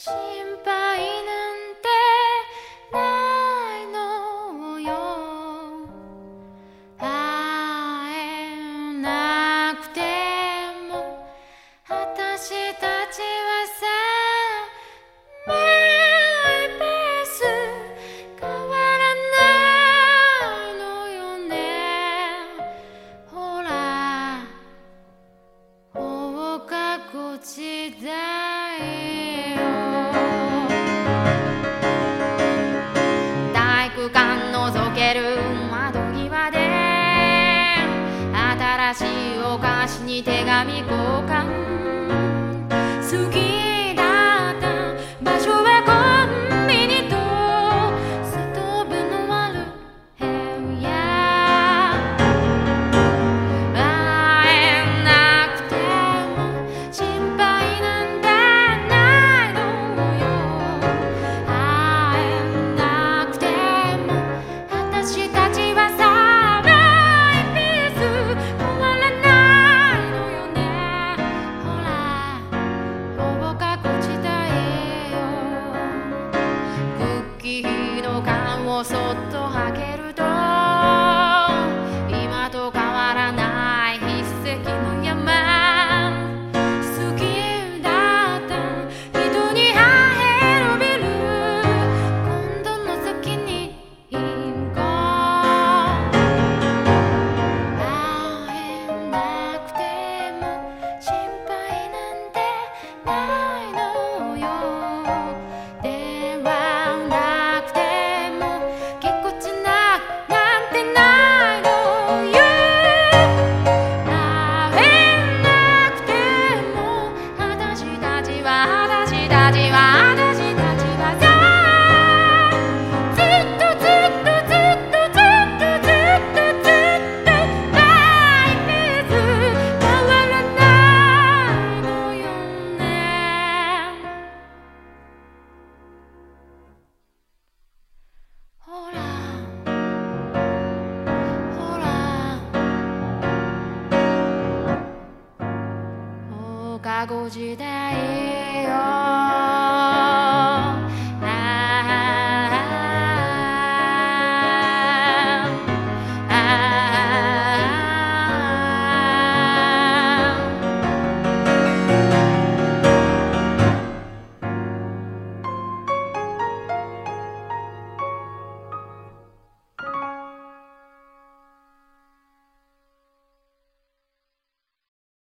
心配なんてないのよ。会えなくても私たちはさマイペース変わらないのよね。ほら放課後時代。空間覗ける窓際で新しいお菓子に手紙交換。好き。と履ける味わうご時代よ。